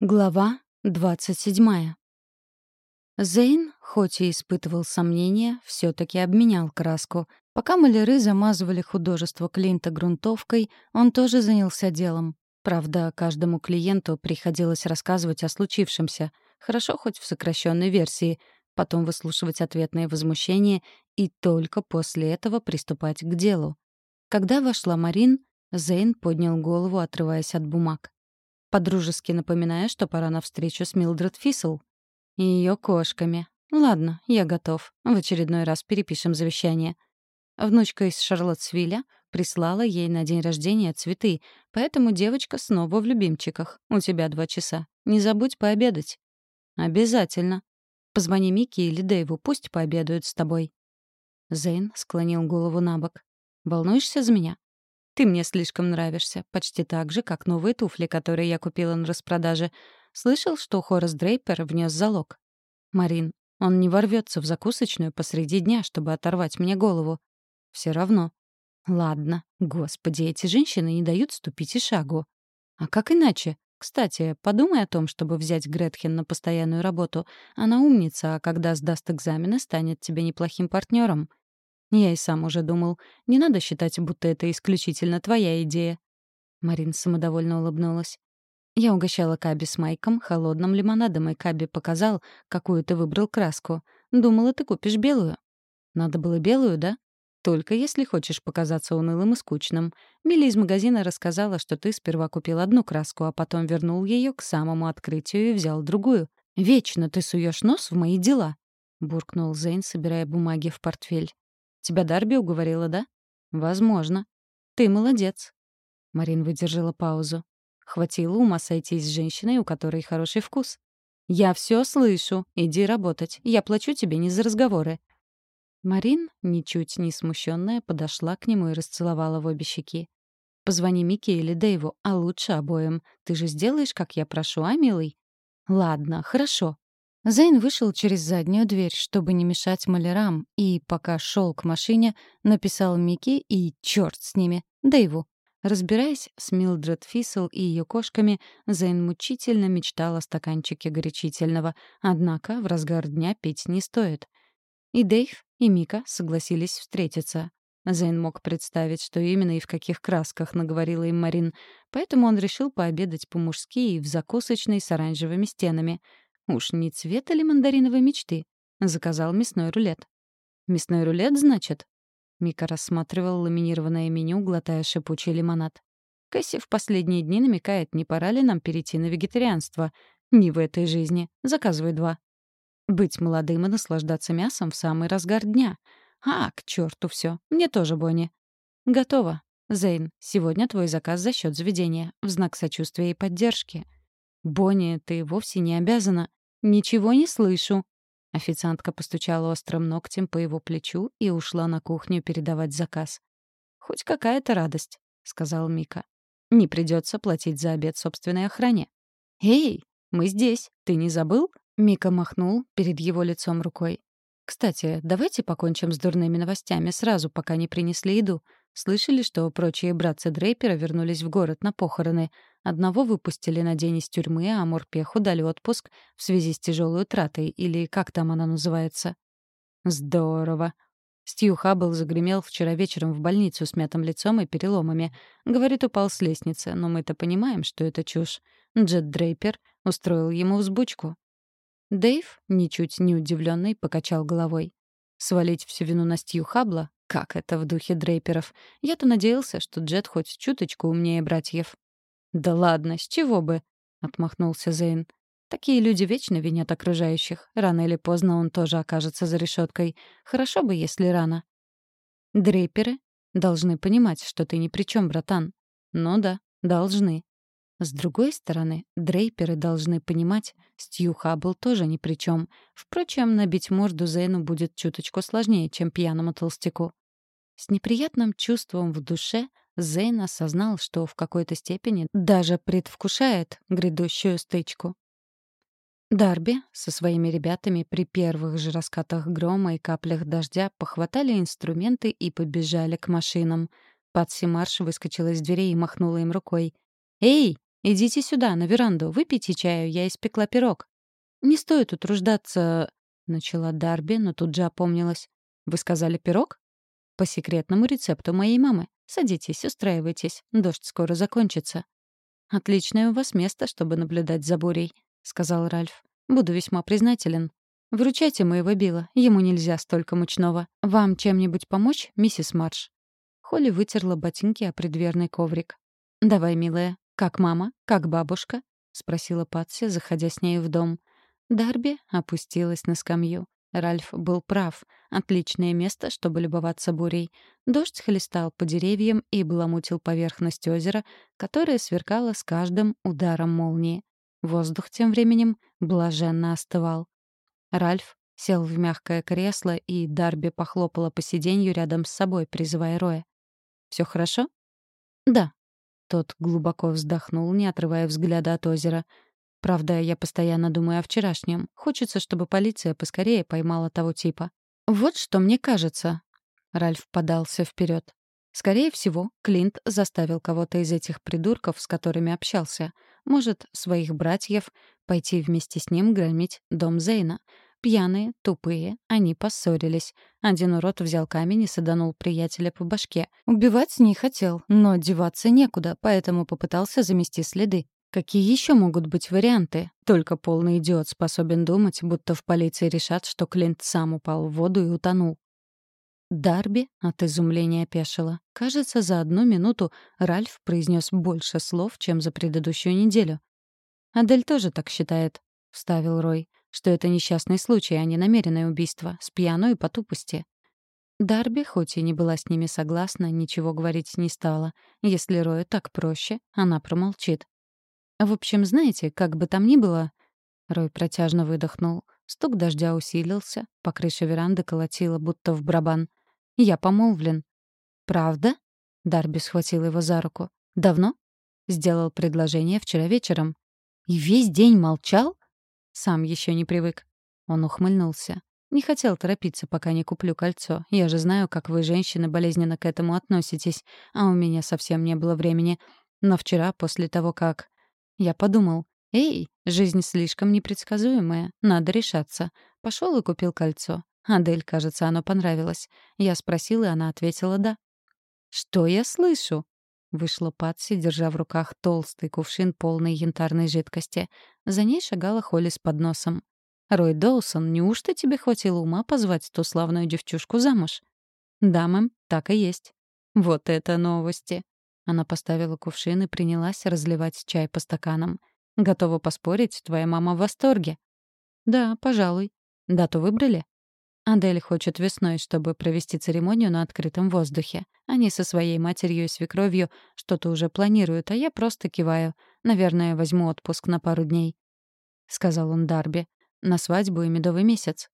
Глава 27. Зейн, хоть и испытывал сомнения, все таки обменял краску. Пока маляры замазывали художество Клинта грунтовкой, он тоже занялся делом. Правда, каждому клиенту приходилось рассказывать о случившемся, хорошо хоть в сокращенной версии, потом выслушивать ответные возмущения и только после этого приступать к делу. Когда вошла Марин, Зейн поднял голову, отрываясь от бумаг подружески напоминая, что пора на встречу с Милдред Фисел. И ее кошками. Ладно, я готов. В очередной раз перепишем завещание. Внучка из Шарлоттсвилля прислала ей на день рождения цветы, поэтому девочка снова в любимчиках. У тебя два часа. Не забудь пообедать. Обязательно. Позвони Микки или Дэйву, пусть пообедают с тобой. Зейн склонил голову на бок. Волнуешься за меня? Ты мне слишком нравишься, почти так же, как новые туфли, которые я купила на распродаже. Слышал, что Хорас Дрейпер внес залог? Марин, он не ворвется в закусочную посреди дня, чтобы оторвать мне голову. Все равно. Ладно, господи, эти женщины не дают ступить и шагу. А как иначе? Кстати, подумай о том, чтобы взять Гретхен на постоянную работу. Она умница, а когда сдаст экзамены, станет тебе неплохим партнером. Я и сам уже думал. Не надо считать, будто это исключительно твоя идея. Марин самодовольно улыбнулась. Я угощала Каби с Майком холодным лимонадом, и Каби показал, какую ты выбрал краску. Думала, ты купишь белую. Надо было белую, да? Только если хочешь показаться унылым и скучным. Милли из магазина рассказала, что ты сперва купил одну краску, а потом вернул ее к самому открытию и взял другую. Вечно ты суешь нос в мои дела, буркнул Зейн, собирая бумаги в портфель. Тебя Дарби уговорила, да? Возможно. Ты молодец. Марин выдержала паузу. Хватило ума сойтись с женщиной, у которой хороший вкус. Я все слышу. Иди работать. Я плачу тебе не за разговоры. Марин, ничуть не смущенная, подошла к нему и расцеловала в обе щеки. «Позвони Микки или Дэйву, а лучше обоим. Ты же сделаешь, как я прошу, а, милый?» «Ладно, хорошо. Зейн вышел через заднюю дверь, чтобы не мешать малярам, и, пока шел к машине, написал Микки и, черт с ними, Дэйву. Разбираясь с Милдред Фисел и ее кошками, Зейн мучительно мечтал о стаканчике горячительного, однако в разгар дня пить не стоит. И Дэйв, и Мика согласились встретиться. Зейн мог представить, что именно и в каких красках наговорила им Марин, поэтому он решил пообедать по-мужски и в закусочной с оранжевыми стенами — Уж не цвета ли мандариновой мечты? Заказал мясной рулет. «Мясной рулет, значит?» Мика рассматривал ламинированное меню, глотая шипучий лимонад. Кэсси в последние дни намекает, не пора ли нам перейти на вегетарианство. Не в этой жизни. Заказывай два. Быть молодым и наслаждаться мясом в самый разгар дня. А, к черту все. Мне тоже, Бонни. Готово. Зейн, сегодня твой заказ за счет заведения. В знак сочувствия и поддержки. Бонни, ты вовсе не обязана. «Ничего не слышу». Официантка постучала острым ногтем по его плечу и ушла на кухню передавать заказ. «Хоть какая-то радость», — сказал Мика. «Не придется платить за обед собственной охране». «Эй, мы здесь. Ты не забыл?» Мика махнул перед его лицом рукой. «Кстати, давайте покончим с дурными новостями сразу, пока не принесли еду. Слышали, что прочие братцы Дрейпера вернулись в город на похороны. Одного выпустили на день из тюрьмы, а Морпеху дали отпуск в связи с тяжелой утратой, или как там она называется. Здорово. Стью Хаббл загремел вчера вечером в больницу с мятым лицом и переломами. Говорит, упал с лестницы, но мы-то понимаем, что это чушь. Джет Дрейпер устроил ему взбучку. Дэйв, ничуть не удивленный, покачал головой. Свалить всю вину на Стью Хаббла? Как это в духе Дрейперов? Я-то надеялся, что Джет хоть чуточку умнее братьев. «Да ладно, с чего бы?» — отмахнулся Зейн. «Такие люди вечно винят окружающих. Рано или поздно он тоже окажется за решеткой. Хорошо бы, если рано». «Дрейперы должны понимать, что ты ни при чем, братан». «Ну да, должны». С другой стороны, дрейперы должны понимать, Стью Хаббл тоже ни при чем. Впрочем, набить морду Зейну будет чуточку сложнее, чем пьяному толстяку. С неприятным чувством в душе Зейн осознал, что в какой-то степени даже предвкушает грядущую стычку. Дарби со своими ребятами при первых же раскатах грома и каплях дождя похватали инструменты и побежали к машинам. Патси Марш выскочила из дверей и махнула им рукой. «Эй, Идите сюда, на веранду, выпейте чаю, я испекла пирог». «Не стоит утруждаться...» — начала Дарби, но тут же опомнилась. «Вы сказали пирог?» «По секретному рецепту моей мамы. Садитесь, устраивайтесь. Дождь скоро закончится». «Отличное у вас место, чтобы наблюдать за бурей», — сказал Ральф. «Буду весьма признателен. Вручайте моего Билла, ему нельзя столько мучного. Вам чем-нибудь помочь, миссис Марш?» Холли вытерла ботинки о предверный коврик. «Давай, милая, как мама? Как бабушка?» — спросила Патси, заходя с ней в дом. Дарби опустилась на скамью. Ральф был прав. Отличное место, чтобы любоваться бурей. Дождь хлестал по деревьям и баламутил поверхность озера, которая сверкала с каждым ударом молнии. Воздух тем временем блаженно остывал. Ральф сел в мягкое кресло, и Дарби похлопала по сиденью рядом с собой, призывая Роя. «Все хорошо?» «Да». Тот глубоко вздохнул, не отрывая взгляда от озера. Правда, я постоянно думаю о вчерашнем. Хочется, чтобы полиция поскорее поймала того типа. Вот что мне кажется. Ральф подался вперед. Скорее всего, Клинт заставил кого-то из этих придурков, с которыми общался, может, своих братьев, пойти вместе с ним громить дом Зейна. Пьяные, тупые, они поссорились. Один урод взял камень и саданул приятеля по башке. Убивать не хотел, но деваться некуда, поэтому попытался замести следы. Какие еще могут быть варианты? Только полный идиот способен думать, будто в полиции решат, что Клинт сам упал в воду и утонул. Дарби от изумления опешила. Кажется, за одну минуту Ральф произнес больше слов, чем за предыдущую неделю. «Адель тоже так считает», — вставил Рой, «что это несчастный случай, а не намеренное убийство, с пьяной по тупости». Дарби, хоть и не была с ними согласна, ничего говорить не стала. Если Рою так проще, она промолчит. В общем, знаете, как бы там ни было... Рой протяжно выдохнул. Стук дождя усилился, по крыше веранды колотило, будто в барабан. «Я помолвлен». «Правда?» Дарби схватил его за руку. «Давно?» Сделал предложение вчера вечером. «И весь день молчал?» Сам еще не привык. Он ухмыльнулся. «Не хотел торопиться, пока не куплю кольцо. Я же знаю, как вы, женщины, болезненно к этому относитесь, а у меня совсем не было времени. Но вчера, после того, как... Я подумал, «Эй, жизнь слишком непредсказуемая, надо решаться». Пошел и купил кольцо. Адель, кажется, оно понравилось. Я спросила, и она ответила «да». «Что я слышу?» Вышла Патси, держа в руках толстый кувшин полной янтарной жидкости. За ней шагала Холли с подносом. «Рой Доусон, неужто тебе хватило ума позвать ту славную девчушку замуж?» «Да, мэм, так и есть». «Вот это новости!» Она поставила кувшин и принялась разливать чай по стаканам. «Готова поспорить, твоя мама в восторге». «Да, пожалуй. Дату выбрали?» Адель хочет весной, чтобы провести церемонию на открытом воздухе. Они со своей матерью и свекровью что-то уже планируют, а я просто киваю. Наверное, возьму отпуск на пару дней. Сказал он Дарби. На свадьбу и медовый месяц.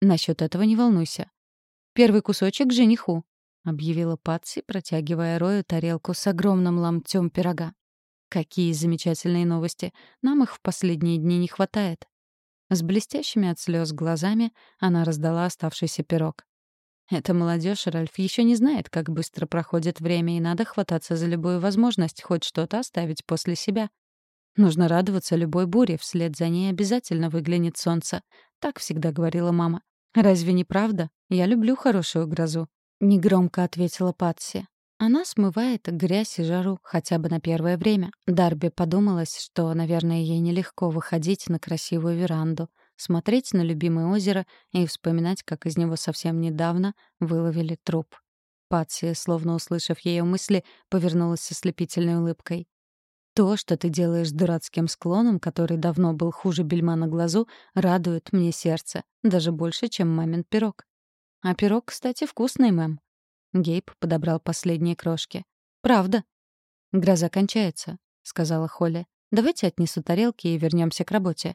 Насчет этого не волнуйся. Первый кусочек — жениху. — объявила Патси, протягивая Рою тарелку с огромным ломтем пирога. «Какие замечательные новости! Нам их в последние дни не хватает». С блестящими от слез глазами она раздала оставшийся пирог. Эта молодежь, Ральф, еще не знает, как быстро проходит время, и надо хвататься за любую возможность хоть что-то оставить после себя. Нужно радоваться любой буре, вслед за ней обязательно выглянет солнце. Так всегда говорила мама. Разве не правда? Я люблю хорошую грозу. — негромко ответила Патси. Она смывает грязь и жару хотя бы на первое время. Дарби подумалось, что, наверное, ей нелегко выходить на красивую веранду, смотреть на любимое озеро и вспоминать, как из него совсем недавно выловили труп. Патси, словно услышав ее мысли, повернулась с ослепительной улыбкой. «То, что ты делаешь дурацким склоном, который давно был хуже бельма на глазу, радует мне сердце, даже больше, чем мамин пирог. А пирог, кстати, вкусный, мэм. Гейб подобрал последние крошки. «Правда?» «Гроза кончается», — сказала Холли. «Давайте отнесу тарелки и вернемся к работе».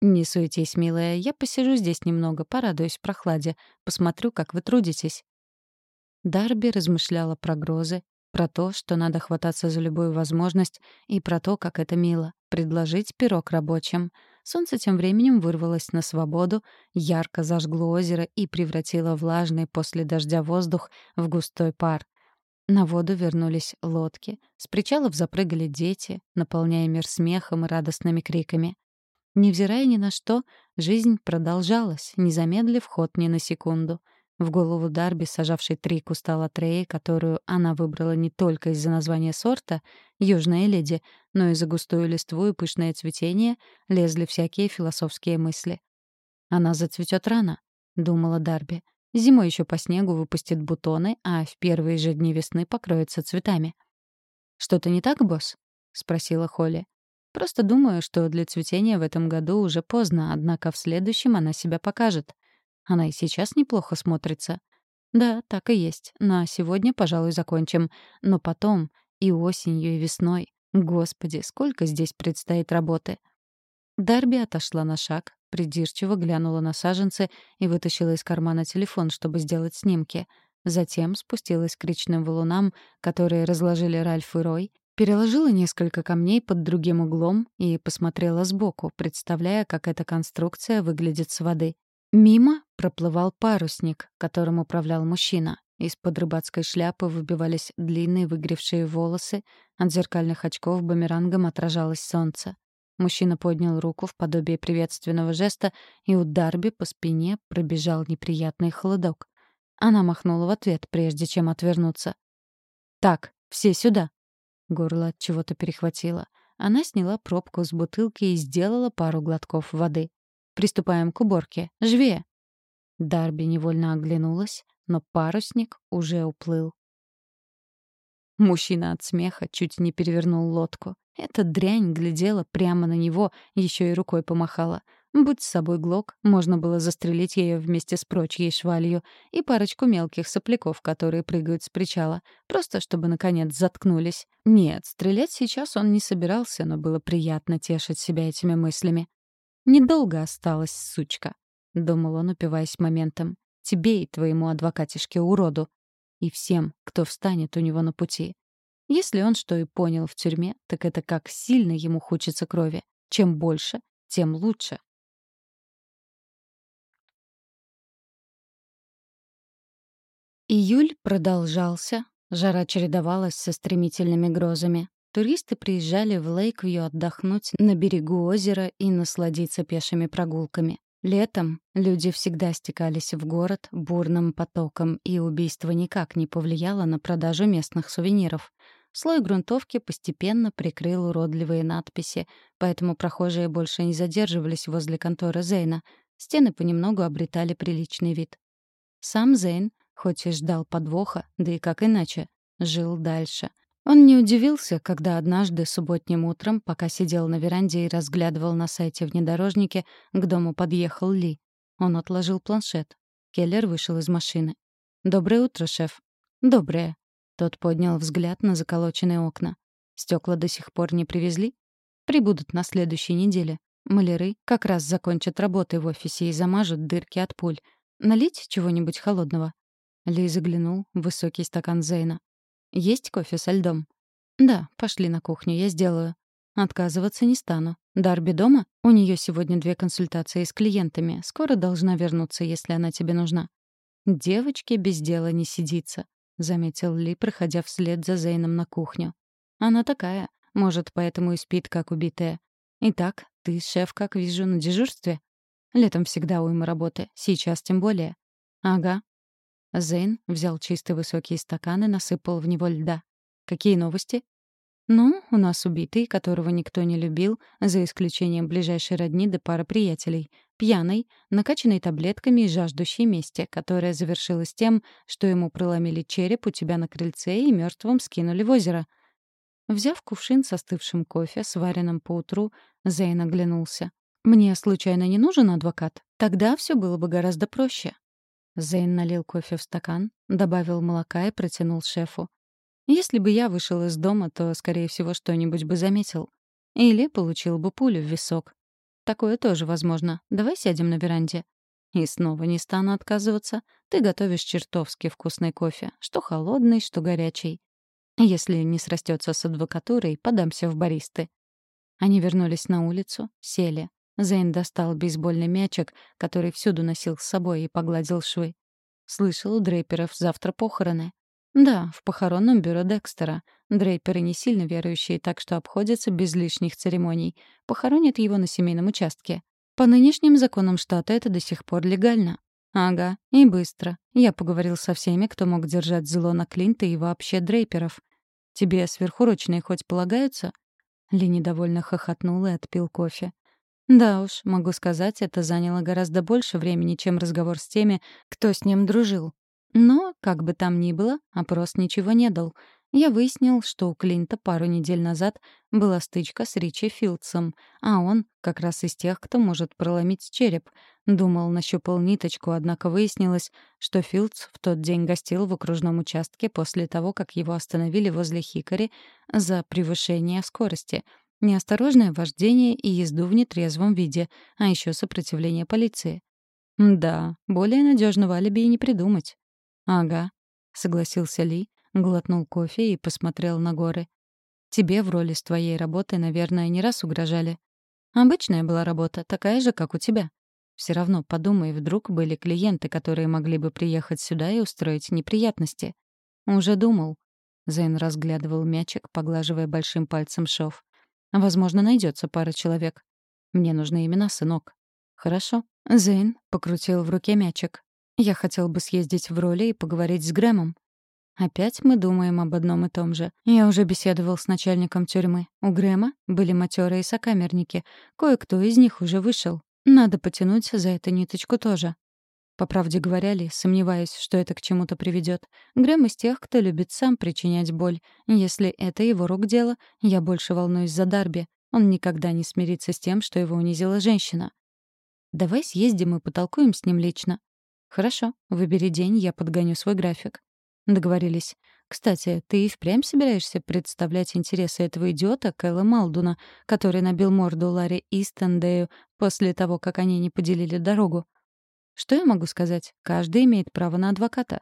«Не суетись, милая, я посижу здесь немного, порадуюсь прохладе, посмотрю, как вы трудитесь». Дарби размышляла про грозы, про то, что надо хвататься за любую возможность, и про то, как это мило — предложить пирог рабочим — Солнце тем временем вырвалось на свободу, ярко зажгло озеро и превратило влажный после дождя воздух в густой пар. На воду вернулись лодки, с причалов запрыгали дети, наполняя мир смехом и радостными криками. Невзирая ни на что, жизнь продолжалась, не замедлив ход ни на секунду. В голову Дарби, сажавшей три куста латреи, которую она выбрала не только из-за названия сорта «Южная леди», но и за густую листву и пышное цветение, лезли всякие философские мысли. «Она зацветет рано», — думала Дарби. «Зимой еще по снегу выпустит бутоны, а в первые же дни весны покроется цветами». «Что-то не так, босс?» — спросила Холли. «Просто думаю, что для цветения в этом году уже поздно, однако в следующем она себя покажет. Она и сейчас неплохо смотрится. Да, так и есть. На сегодня, пожалуй, закончим. Но потом, и осенью, и весной. Господи, сколько здесь предстоит работы. Дарби отошла на шаг, придирчиво глянула на саженцы и вытащила из кармана телефон, чтобы сделать снимки. Затем спустилась к речным валунам, которые разложили Ральф и Рой, переложила несколько камней под другим углом и посмотрела сбоку, представляя, как эта конструкция выглядит с воды. Мимо проплывал парусник, которым управлял мужчина. Из-под рыбацкой шляпы выбивались длинные выгревшие волосы, от зеркальных очков бумерангом отражалось солнце. Мужчина поднял руку в подобие приветственного жеста, и у Дарби по спине пробежал неприятный холодок. Она махнула в ответ, прежде чем отвернуться. «Так, все сюда!» Горло от чего-то перехватило. Она сняла пробку с бутылки и сделала пару глотков воды. Приступаем к уборке. Живее!» Дарби невольно оглянулась, но парусник уже уплыл. Мужчина от смеха чуть не перевернул лодку. Эта дрянь глядела прямо на него, еще и рукой помахала. Будь с собой глок, можно было застрелить ее вместе с прочей швалью и парочку мелких сопляков, которые прыгают с причала, просто чтобы, наконец, заткнулись. Нет, стрелять сейчас он не собирался, но было приятно тешить себя этими мыслями. «Недолго осталось, сучка», — думал он, упиваясь моментом. «Тебе и твоему адвокатишке-уроду. И всем, кто встанет у него на пути. Если он что и понял в тюрьме, так это как сильно ему хочется крови. Чем больше, тем лучше». Июль продолжался, жара чередовалась со стремительными грозами. Туристы приезжали в Лейквью отдохнуть на берегу озера и насладиться пешими прогулками. Летом люди всегда стекались в город бурным потоком, и убийство никак не повлияло на продажу местных сувениров. Слой грунтовки постепенно прикрыл уродливые надписи, поэтому прохожие больше не задерживались возле конторы Зейна. Стены понемногу обретали приличный вид. Сам Зейн, хоть и ждал подвоха, да и как иначе, жил дальше — он не удивился, когда однажды субботним утром, пока сидел на веранде и разглядывал на сайте внедорожники, к дому подъехал Ли. Он отложил планшет. Келлер вышел из машины. «Доброе утро, шеф». «Доброе». Тот поднял взгляд на заколоченные окна. Стекла до сих пор не привезли? Прибудут на следующей неделе. Маляры как раз закончат работы в офисе и замажут дырки от пуль. Налить чего-нибудь холодного?» Ли заглянул в высокий стакан Зейна. Есть кофе со льдом? Да, пошли на кухню, я сделаю. Отказываться не стану. Дарби дома? У нее сегодня две консультации с клиентами. Скоро должна вернуться, если она тебе нужна. Девочке без дела не сидится, заметил Ли, проходя вслед за Зейном на кухню. Она такая, может, поэтому и спит как убитая. Итак, ты, шеф, как вижу, на дежурстве. Летом всегда уйма работы, сейчас тем более. Ага, Зейн взял чистый высокий стакан и насыпал в него льда. «Какие новости?» «Ну, у нас убитый, которого никто не любил, за исключением ближайшей родни да пары приятелей. Пьяный, накачанный таблетками и жаждущий мести, которая завершилась тем, что ему проломили череп у тебя на крыльце и мертвым скинули в озеро». Взяв кувшин со остывшим кофе, сваренным поутру, Зейн оглянулся. «Мне случайно не нужен адвокат? Тогда все было бы гораздо проще. Зейн налил кофе в стакан, добавил молока и протянул шефу. «Если бы я вышел из дома, то, скорее всего, что-нибудь бы заметил. Или получил бы пулю в висок. Такое тоже возможно. Давай сядем на веранде». И снова не стану отказываться. Ты готовишь чертовски вкусный кофе, что холодный, что горячий. Если не срастется с адвокатурой, подамся в баристы. Они вернулись на улицу, сели. Зейн достал бейсбольный мячик, который всюду носил с собой, и погладил швы. «Слышал у Дрейперов завтра похороны». Да, в похоронном бюро Декстера. Дрейперы не сильно верующие, так что обходятся без лишних церемоний. Похоронят его на семейном участке. По нынешним законам штата это до сих пор легально. Ага, и быстро. Я поговорил со всеми, кто мог держать зло на Клинта и вообще Дрейперов. Тебе сверхурочные хоть полагаются? Ли недовольно хохотнул и отпил кофе. Да уж, могу сказать, это заняло гораздо больше времени, чем разговор с теми, кто с ним дружил. Но, как бы там ни было, опрос ничего не дал. Я выяснил, что у Клинта пару недель назад была стычка с Ричи Филдсом, а он как раз из тех, кто может проломить череп. Думал, нащупал ниточку, однако выяснилось, что Филдс в тот день гостил в окружном участке после того, как его остановили возле Хикари за превышение скорости, неосторожное вождение и езду в нетрезвом виде, а еще сопротивление полиции. Да, более надежного алиби и не придумать. «Ага», — согласился Ли, глотнул кофе и посмотрел на горы. «Тебе в роли с твоей работой, наверное, не раз угрожали. Обычная была работа, такая же, как у тебя. Все равно подумай, вдруг были клиенты, которые могли бы приехать сюда и устроить неприятности. Уже думал». Зейн разглядывал мячик, поглаживая большим пальцем шов. «Возможно, найдется пара человек. Мне нужны имена, сынок». «Хорошо». Зейн покрутил в руке мячик. Я хотел бы съездить в роли и поговорить с Грэмом. Опять мы думаем об одном и том же. Я уже беседовал с начальником тюрьмы. У Грэма были матерые сокамерники. Кое-кто из них уже вышел. Надо потянуть за эту ниточку тоже. По правде говоря ли, сомневаюсь, что это к чему-то приведет. Грэм из тех, кто любит сам причинять боль. Если это его рук дело, я больше волнуюсь за Дарби. Он никогда не смирится с тем, что его унизила женщина. Давай съездим и потолкуем с ним лично. «Хорошо, выбери день, я подгоню свой график». Договорились. «Кстати, ты и впрямь собираешься представлять интересы этого идиота Кэлла Малдуна, который набил морду Ларри Истендею после того, как они не поделили дорогу?» «Что я могу сказать? Каждый имеет право на адвоката».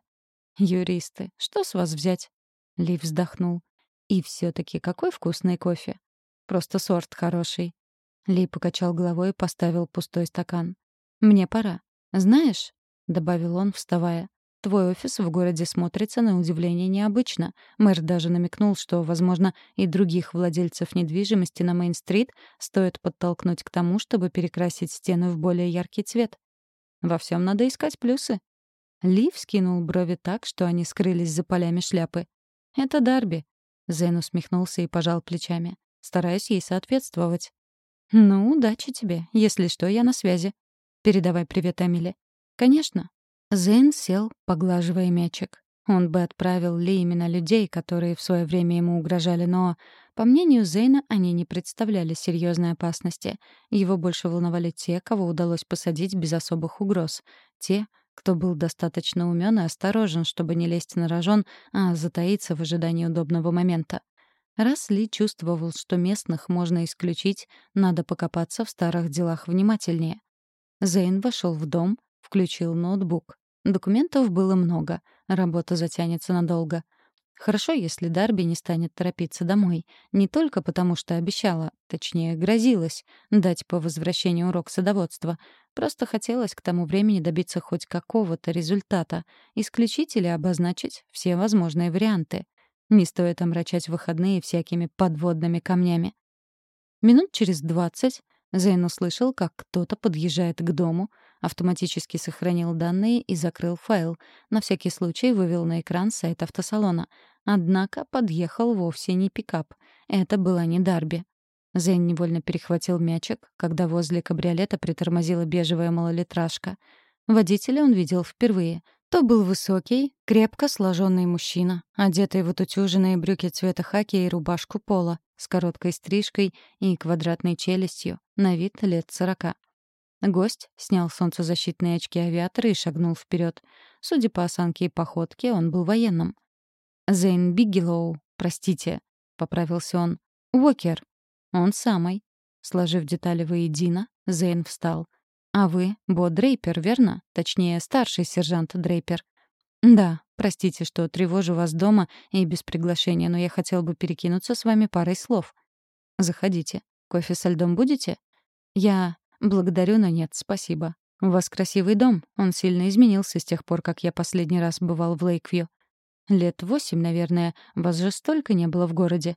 «Юристы, что с вас взять?» Ли вздохнул. «И все таки какой вкусный кофе. Просто сорт хороший». Ли покачал головой и поставил пустой стакан. «Мне пора. Знаешь, добавил он, вставая. Твой офис в городе смотрится на удивление необычно. Мэр даже намекнул, что, возможно, и других владельцев недвижимости на Мейн-стрит стоит подтолкнуть к тому, чтобы перекрасить стены в более яркий цвет. Во всем надо искать плюсы. Ли вскинул брови так, что они скрылись за полями шляпы. «Это Дарби», — Зейн усмехнулся и пожал плечами. «Стараюсь ей соответствовать». «Ну, удачи тебе. Если что, я на связи. Передавай привет Эмили. «Конечно». Зейн сел, поглаживая мячик. Он бы отправил Ли именно людей, которые в свое время ему угрожали, но, по мнению Зейна, они не представляли серьезной опасности. Его больше волновали те, кого удалось посадить без особых угроз. Те, кто был достаточно умен и осторожен, чтобы не лезть на рожон, а затаиться в ожидании удобного момента. Раз Ли чувствовал, что местных можно исключить, надо покопаться в старых делах внимательнее. Зейн вошел в дом, Включил ноутбук. Документов было много. Работа затянется надолго. Хорошо, если Дарби не станет торопиться домой. Не только потому, что обещала, точнее, грозилась, дать по возвращению урок садоводства. Просто хотелось к тому времени добиться хоть какого-то результата, исключить или обозначить все возможные варианты. Не стоит омрачать выходные всякими подводными камнями. Минут через двадцать Зейн услышал, как кто-то подъезжает к дому, автоматически сохранил данные и закрыл файл. На всякий случай вывел на экран сайт автосалона. Однако подъехал вовсе не пикап. Это была не Дарби. Зейн невольно перехватил мячик, когда возле кабриолета притормозила бежевая малолитражка. Водителя он видел впервые. То был высокий, крепко сложенный мужчина, одетый в утутюженные брюки цвета хаки и рубашку пола, с короткой стрижкой и квадратной челюстью, на вид лет сорока. Гость снял солнцезащитные очки авиатора и шагнул вперед. Судя по осанке и походке, он был военным. «Зейн Бигелоу, простите», — поправился он. «Уокер». «Он самый». Сложив детали воедино, Зейн встал — «А вы Бо Дрейпер, верно? Точнее, старший сержант Дрейпер». «Да, простите, что тревожу вас дома и без приглашения, но я хотел бы перекинуться с вами парой слов». «Заходите. Кофе со льдом будете?» «Я благодарю, но нет, спасибо. У вас красивый дом. Он сильно изменился с тех пор, как я последний раз бывал в Лейквью». Лет восемь, наверное. Вас же столько не было в городе.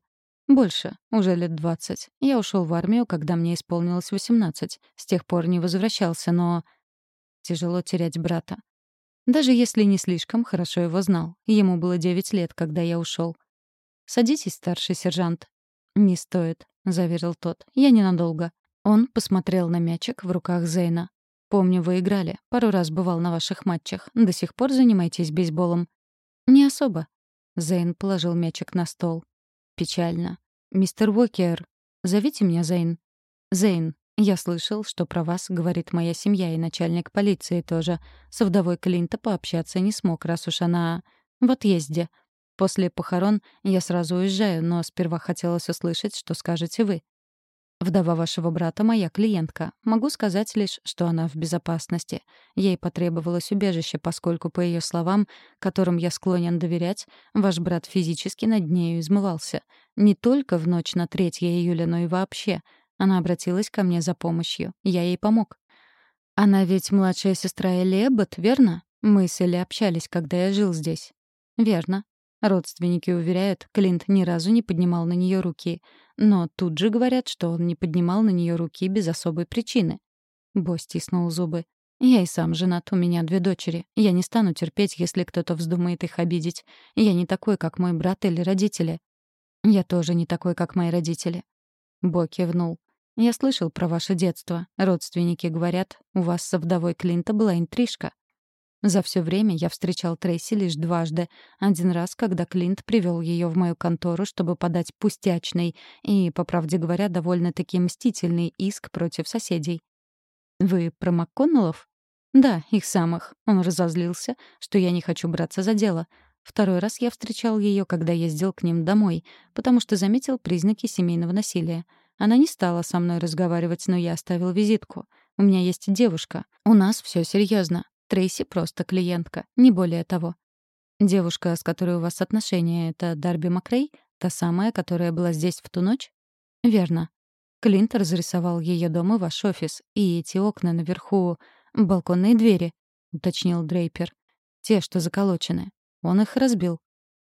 Больше. Уже лет двадцать. Я ушел в армию, когда мне исполнилось восемнадцать. С тех пор не возвращался, но... Тяжело терять брата. Даже если не слишком хорошо его знал. Ему было девять лет, когда я ушел. «Садитесь, старший сержант». «Не стоит», — заверил тот. «Я ненадолго». Он посмотрел на мячик в руках Зейна. «Помню, вы играли. Пару раз бывал на ваших матчах. До сих пор занимаетесь бейсболом?» «Не особо». Зейн положил мячик на стол. «Печально. Мистер Уокер, зовите меня Зейн». «Зейн, я слышал, что про вас говорит моя семья и начальник полиции тоже. Со вдовой Клинта пообщаться не смог, раз уж она в отъезде. После похорон я сразу уезжаю, но сперва хотелось услышать, что скажете вы. Вдова вашего брата — моя клиентка. Могу сказать лишь, что она в безопасности. Ей потребовалось убежище, поскольку, по ее словам, которым я склонен доверять, ваш брат физически над нею измывался. Не только в ночь на 3 июля, но и вообще. Она обратилась ко мне за помощью. Я ей помог. Она ведь младшая сестра Элли Эббот, верно? Мы с Элли общались, когда я жил здесь. Верно. Родственники уверяют, Клинт ни разу не поднимал на нее руки. Но тут же говорят, что он не поднимал на нее руки без особой причины. Бо стиснул зубы. «Я и сам женат, у меня две дочери. Я не стану терпеть, если кто-то вздумает их обидеть. Я не такой, как мой брат или родители». «Я тоже не такой, как мои родители». Бо кивнул. «Я слышал про ваше детство. Родственники говорят, у вас со вдовой Клинта была интрижка. За все время я встречал Трейси лишь дважды. Один раз, когда Клинт привел ее в мою контору, чтобы подать пустячный и, по правде говоря, довольно-таки мстительный иск против соседей. «Вы про МакКоннеллов?» «Да, их самых». Он разозлился, что я не хочу браться за дело. Второй раз я встречал ее, когда ездил к ним домой, потому что заметил признаки семейного насилия. Она не стала со мной разговаривать, но я оставил визитку. У меня есть девушка. У нас все серьезно. Трейси просто клиентка, не более того. Девушка, с которой у вас отношения, это Дарби Макрей? Та самая, которая была здесь в ту ночь? Верно. Клинт разрисовал ее дом и ваш офис, и эти окна наверху — балконные двери, — уточнил Дрейпер. Те, что заколочены. Он их разбил.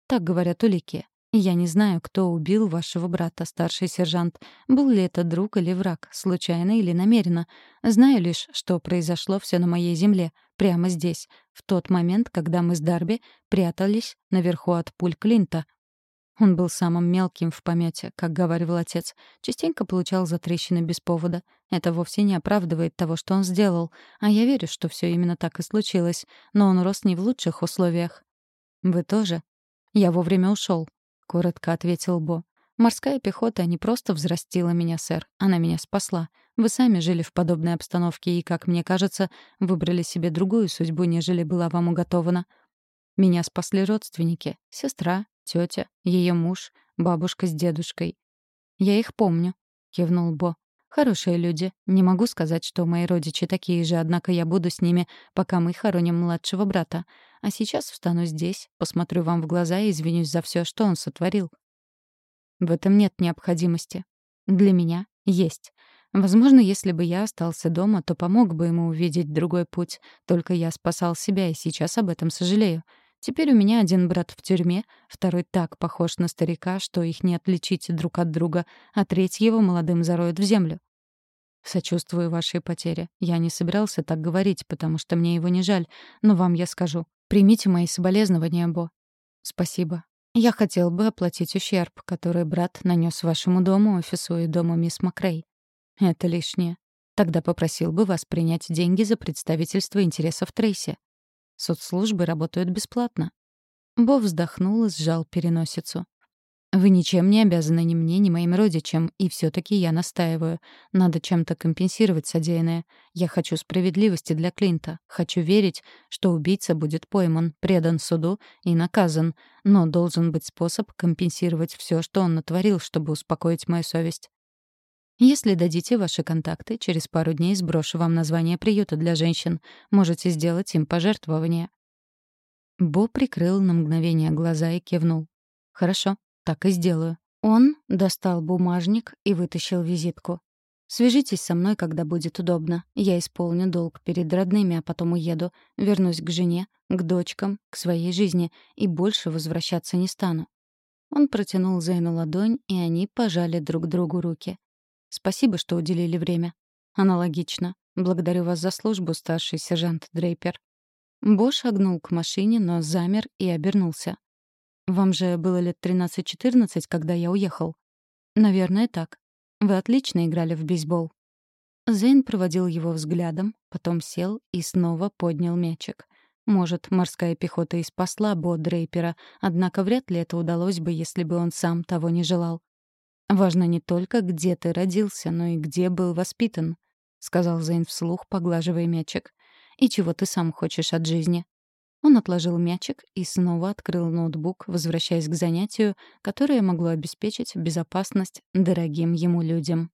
Так говорят улики. Я не знаю, кто убил вашего брата, старший сержант. Был ли это друг или враг, случайно или намеренно. Знаю лишь, что произошло все на моей земле, прямо здесь, в тот момент, когда мы с Дарби прятались наверху от пуль Клинта. Он был самым мелким в помете, как говорил отец. Частенько получал затрещины без повода. Это вовсе не оправдывает того, что он сделал. А я верю, что все именно так и случилось. Но он рос не в лучших условиях. Вы тоже? Я вовремя ушел коротко ответил Бо. Морская пехота не просто взрастила меня, сэр, она меня спасла. Вы сами жили в подобной обстановке и, как мне кажется, выбрали себе другую судьбу, нежели была вам уготована. Меня спасли родственники: сестра, тетя, ее муж, бабушка с дедушкой. Я их помню, кивнул Бо. Хорошие люди. Не могу сказать, что мои родичи такие же, однако я буду с ними, пока мы хороним младшего брата. А сейчас встану здесь, посмотрю вам в глаза и извинюсь за все, что он сотворил. В этом нет необходимости. Для меня есть. Возможно, если бы я остался дома, то помог бы ему увидеть другой путь. Только я спасал себя и сейчас об этом сожалею. Теперь у меня один брат в тюрьме, второй так похож на старика, что их не отличить друг от друга, а третьего молодым зароют в землю. Сочувствую вашей потере. Я не собирался так говорить, потому что мне его не жаль, но вам я скажу. Примите мои соболезнования, Бо. Спасибо. Я хотел бы оплатить ущерб, который брат нанес вашему дому, офису и дому мисс Макрей. Это лишнее. Тогда попросил бы вас принять деньги за представительство интересов Трейси. Соцслужбы работают бесплатно. Бо вздохнул и сжал переносицу. Вы ничем не обязаны ни мне, ни моим родичам, и все таки я настаиваю. Надо чем-то компенсировать содеянное. Я хочу справедливости для Клинта. Хочу верить, что убийца будет пойман, предан суду и наказан. Но должен быть способ компенсировать все, что он натворил, чтобы успокоить мою совесть. Если дадите ваши контакты, через пару дней сброшу вам название приюта для женщин. Можете сделать им пожертвование». Бо прикрыл на мгновение глаза и кивнул. «Хорошо, так и сделаю». Он достал бумажник и вытащил визитку. Свяжитесь со мной, когда будет удобно. Я исполню долг перед родными, а потом уеду. Вернусь к жене, к дочкам, к своей жизни и больше возвращаться не стану. Он протянул Зейну ладонь, и они пожали друг другу руки. Спасибо, что уделили время. Аналогично. Благодарю вас за службу, старший сержант Дрейпер. Бо шагнул к машине, но замер и обернулся. «Вам же было лет 13-14, когда я уехал?» «Наверное, так. Вы отлично играли в бейсбол». Зейн проводил его взглядом, потом сел и снова поднял мячик. Может, морская пехота и спасла Бо Дрейпера, однако вряд ли это удалось бы, если бы он сам того не желал. «Важно не только, где ты родился, но и где был воспитан», — сказал Зейн вслух, поглаживая мячик. «И чего ты сам хочешь от жизни?» Он отложил мячик и снова открыл ноутбук, возвращаясь к занятию, которое могло обеспечить безопасность дорогим ему людям.